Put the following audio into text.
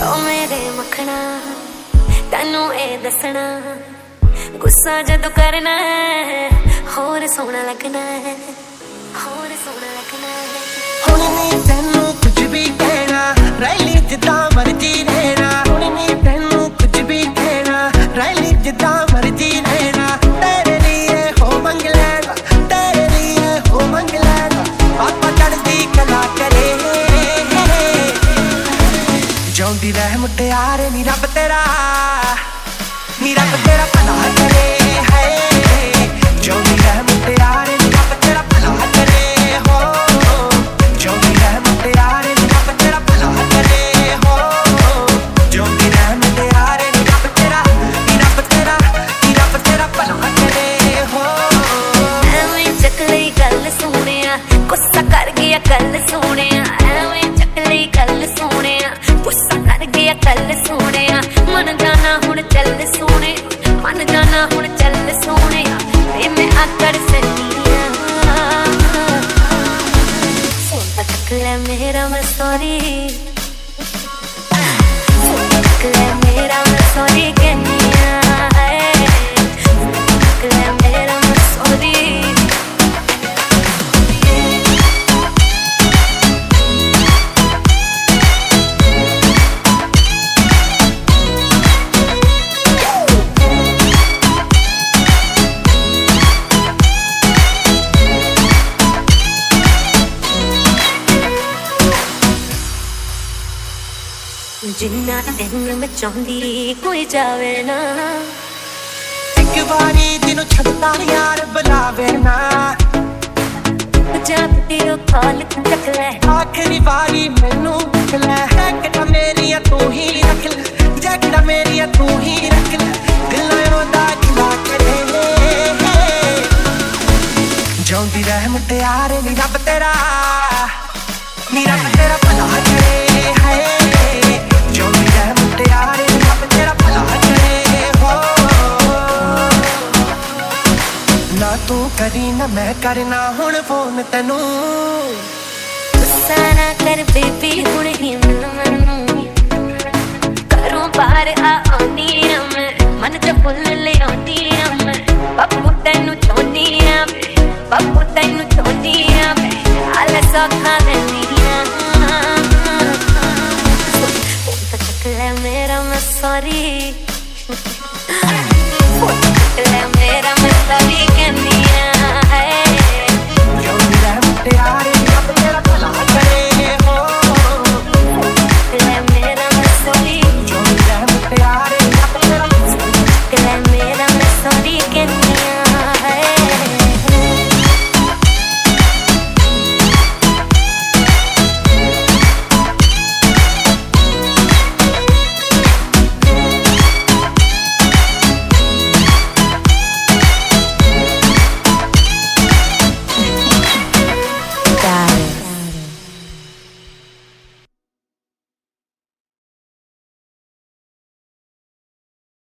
ਮੇਰੇ ਮੱਖਣਾ, ਤੈਨੂੰ ਇਹ ਦੱਸਣਾ, ਗੁੱਸਾ ਜਦੋਂ ਕਰਨਾ ਹੈ, ਹੋਰ ਸੋਹਣਾ ਲੱਗਣਾ ਹੈ, ਹੋਰ ਸੋਹਣਾ ਲੱਗਣਾ ਹੈ। ਹੁਣ ਮੈਂ ਤੈਨੂੰ ਕੁਝ ਵੀ ਕਹਿਣਾ, ਰੈਲੀ ਜਿੱਦਾਂ ਮਰਜ਼ੀ ਮੁਟਿਆਰੇ ਨੀ ਰੱਬ ਤੇਰਾ ਨੀ ਰੱਬ ਤੇਰਾ ਭਲਾ ਕਰੇ ਹਾਏ ਜਿਉਂਦੀ ਰਹਿ ਮੁਟਿਆਰੇ ਨੀ ਰੱਬ ਤੇਰਾ ਭਲਾ ਕਰੇ ਹੋ ਜਿਉਂਦੀ ਰਹਿ ਮੁਟਿਆਰੇ ਨੀ ਰੱਬ ਤੇਰਾ ਭਲਾ ਕਰੇ ਹੋ ਜਿਉਂਦੀ ਰਹਿ ਮੁਟਿਆਰੇ ਨੀ ਰੱਬ ਤੇਰਾ ਨੀ ਰੱਬ ਤੇਰਾ ਨੀ ਰੱਬ ਤੇਰਾ ਭਲਾ ਕਰੇ ਹੋ ਐਵੇਂ ਚੱਕ ਲਈ ਗੱਲ ਸੋਹਣਿਆ ਗੁੱਸਾ ਕਰ ਗਿਆ ਕੱਲ ਸੋਹਣਿਆ mezcle, me sorry. Ah. Se mezcle, sorry que ni. ਜਿੰਨਾ ਤੈਨੂੰ ਮੈਂ ਕੋਈ ਜਾਵੇ ਨਾ ਇੱਕ ਵਾਰੀ ਤੈਨੂੰ ਛੱਡਦਾ ਯਾਰ ਬੁਲਾਵੇ ਨਾ ਜਦ ਤੇਰੋ ਕਾਲ ਤੱਕ ਲੈ ਆਖਰੀ ਵਾਰੀ ਮੈਨੂੰ ਰੱਖ ਲੈ ਹੈ ਕਿਤਾ ਮੇਰੀਆਂ ਤੂੰ ਹੀ ਰੱਖ ਲੈ ਜੈਕੜਾ ਮੇਰੀਆਂ ਤੂੰ ਹੀ ਰੱਖ ਲੈ ਦਿਲ ਉਹਦਾ ਕਿਲਾ ਕਰੇ ਜਿਉਂਦੀ ਰਹਿ ਮੁਟਿਆਰੇ ਨੀ ਰੱਬ ਤੇਰਾ ਨੀ ਰੱਬ ਤੇਰਾ ਭਲਾ ਤੂੰ ਕਰੀ ਨਾ, ਮੈਂ ਕਰਨਾ ਹੁਣ ਫੋਨ ਤੈਨੂੰ। ਗੁੱਸਾ ਨਾ ਕਰ ਬੇਬੀ, ਹੁਣ ਹੀ ਮਿਲ ਮੈਨੂੰ। ਕਰੂੰ ਬਾਹਰ ਆ, ਆਉਂਦੀ ਆ ਮੈਂ ਮਨ ਤੇ ਫੁੱਲ ਲੈ ਆਉਂਦੀ ਆ ਮੈਂ ਬੱਬੂ ਤੈਨੂੰ ਚਾਹੁੰਦੀ ਆ ਬੱਬੂ ਤੈਨੂੰ ਚਾਹੁੰਦੀ ਆ ਮੈਂ। ਆਲਾ ਸੋਖਾ ਲੈਂਦੀ ਆ ਲੈ ਮੇਰਾ, ਮੈਂ ਸੌਰੀ ਲੈ ਮੇਰਾ, ਮੈਂ that we can be.